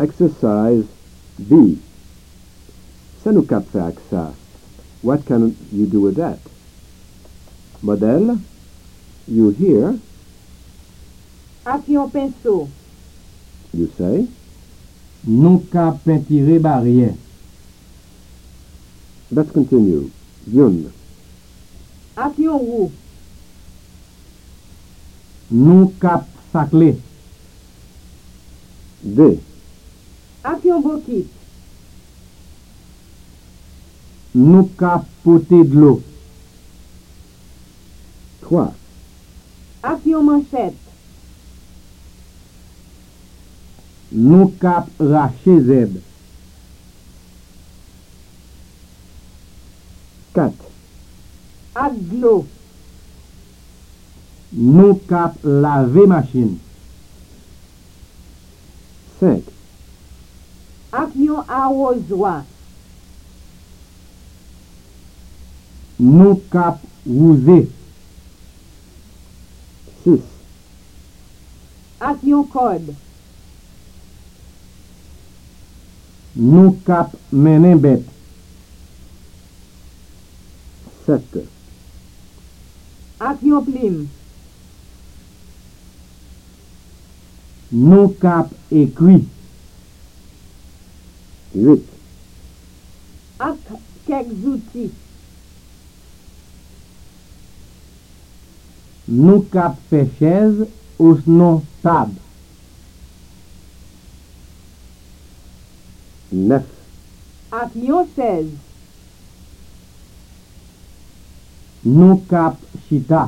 Exercise B. Ça nous cap fait avec ça. What can you do with that? Model, You hear, Ak yon penso. you say. Nou ka pentire barye. Let's continue. Yun. Ak yon rou. Nou kap sakle. De. Ak yon bokit. Nou kap pote dlo. Trois. Ak yon manchet. Nou kap rache zed. Quatre. Ak glo. Nou kap lave machin. Cinq. ak yon awozwa. Nou kap wouze. 6. Ak yon kod. Nou kap menen bet. 7. Ak yon plim. Nou kap ekwi. Huit. Ak kek zouti. Nou kap fe chez ou snon tab. Neuf. Ak yon sez. Nou kap chita.